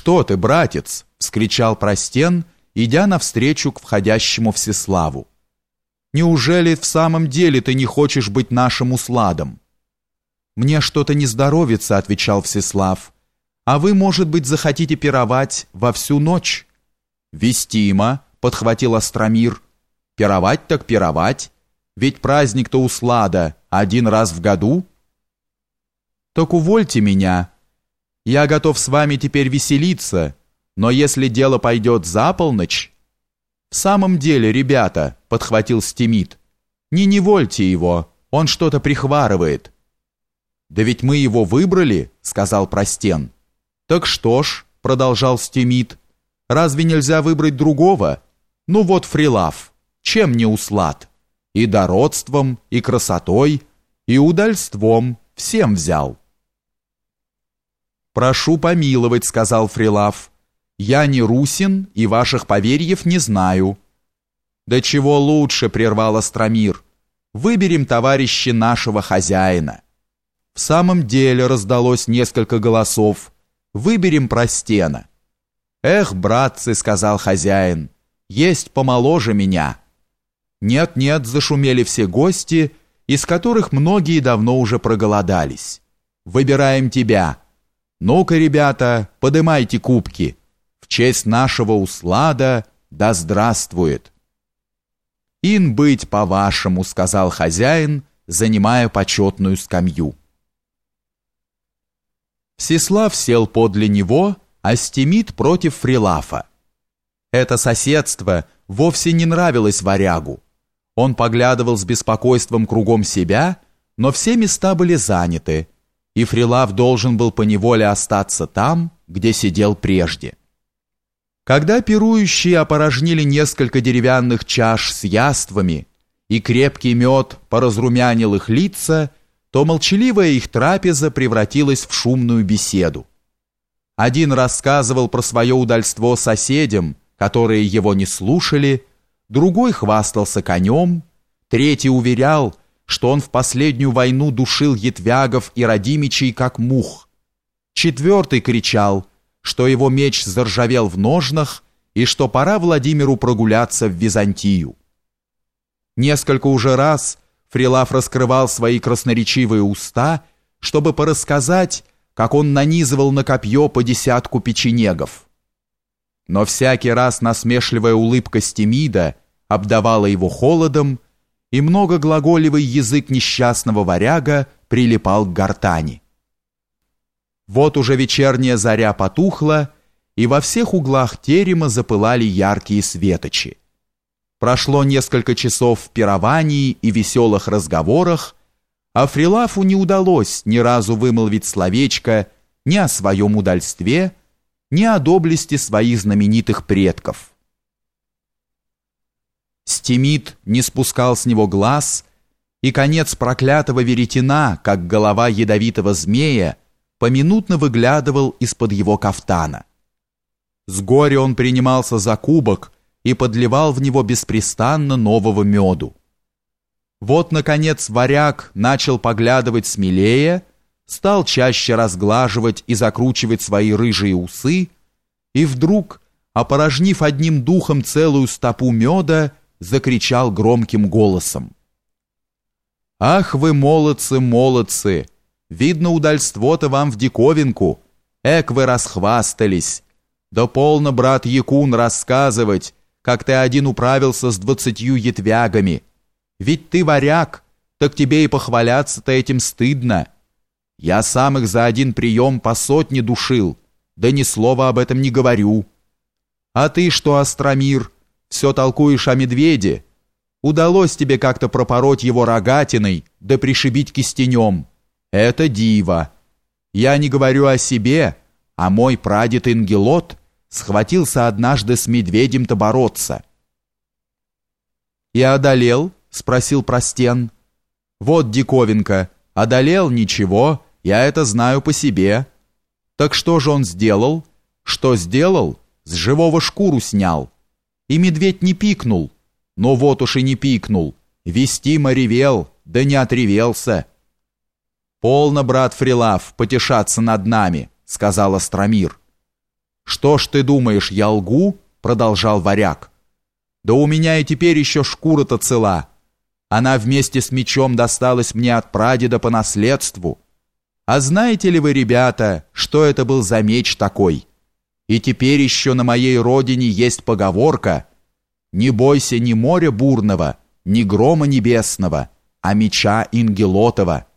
«Что ты, братец?» — вскричал Простен, идя навстречу к входящему Всеславу. «Неужели в самом деле ты не хочешь быть нашим усладом?» «Мне что-то не здоровится», — отвечал Всеслав. «А вы, может быть, захотите пировать во всю ночь?» «Вестимо», — подхватил Остромир. «Пировать так пировать. Ведь праздник-то услада один раз в году». «Так увольте меня. Я готов с вами теперь веселиться, но если дело пойдет за полночь...» «В самом деле, ребята», — подхватил Стимит, — «не невольте его, он что-то прихварывает». «Да ведь мы его выбрали», — сказал Простен. «Так что ж», — продолжал Стимит, — «разве нельзя выбрать другого? Ну вот Фрилав, чем не услад? И дородством, и красотой, и удальством всем взял». «Прошу помиловать», — сказал Фрилав. «Я не русин и ваших поверьев не знаю». «Да чего лучше», — прервал Остромир. «Выберем, товарищи, нашего хозяина». В самом деле раздалось несколько голосов. «Выберем простена». «Эх, братцы», — сказал хозяин, — «есть помоложе меня». «Нет-нет», — зашумели все гости, из которых многие давно уже проголодались. «Выбираем тебя». Ну-ка, ребята, подымайте кубки. В честь нашего услада да здравствует. Ин быть по-вашему, сказал хозяин, занимая почетную скамью. Всеслав сел подле него, а Стимит против Фрилафа. Это соседство вовсе не нравилось варягу. Он поглядывал с беспокойством кругом себя, но все места были заняты, и Фрилав должен был поневоле остаться там, где сидел прежде. Когда пирующие опорожнили несколько деревянных чаш с яствами, и крепкий мед поразрумянил их лица, то молчаливая их трапеза превратилась в шумную беседу. Один рассказывал про свое удальство соседям, которые его не слушали, другой хвастался конем, третий уверял, что он в последнюю войну душил етвягов и родимичей, как мух. Четвертый кричал, что его меч заржавел в ножнах и что пора Владимиру прогуляться в Византию. Несколько уже раз Фрилав раскрывал свои красноречивые уста, чтобы порассказать, как он нанизывал на копье по десятку печенегов. Но всякий раз насмешливая улыбка Стемида обдавала его холодом, и многоглаголевый язык несчастного варяга прилипал к гортани. Вот уже вечерняя заря потухла, и во всех углах терема запылали яркие светочи. Прошло несколько часов в пировании и веселых разговорах, а Фрилафу не удалось ни разу вымолвить словечко ни о своем удальстве, ни о доблести своих знаменитых предков. Стимит не спускал с него глаз, и конец проклятого веретена, как голова ядовитого змея, поминутно выглядывал из-под его кафтана. С горя он принимался за кубок и подливал в него беспрестанно нового меду. Вот, наконец, варяг начал поглядывать смелее, стал чаще разглаживать и закручивать свои рыжие усы, и вдруг, опорожнив одним духом целую стопу меда, закричал громким голосом. «Ах вы, молодцы, молодцы! Видно, удальство-то вам в диковинку! Эк вы расхвастались! Да полно, брат Якун, рассказывать, как ты один управился с двадцатью ятвягами! Ведь ты варяг, так тебе и похваляться-то этим стыдно! Я сам их за один прием по сотне душил, да ни слова об этом не говорю! А ты что, Астромир?» Все толкуешь о медведе. Удалось тебе как-то пропороть его рогатиной, да пришибить кистенем. Это диво. Я не говорю о себе, а мой прадед Ингелот схватился однажды с медведем-то бороться. «И одолел?» — спросил Простен. «Вот диковинка. Одолел ничего, я это знаю по себе. Так что же он сделал? Что сделал? С живого шкуру снял» и медведь не пикнул. Но вот уж и не пикнул. Вестимо ревел, да не отревелся. «Полно, брат Фрилав, потешаться над нами», — сказал Астромир. «Что ж ты думаешь, я лгу?» — продолжал варяг. «Да у меня и теперь еще шкура-то цела. Она вместе с мечом досталась мне от прадеда по наследству. А знаете ли вы, ребята, что это был за меч такой? И теперь еще на моей родине есть поговорка «Не бойся ни моря бурного, ни грома небесного, а меча Ингелотова».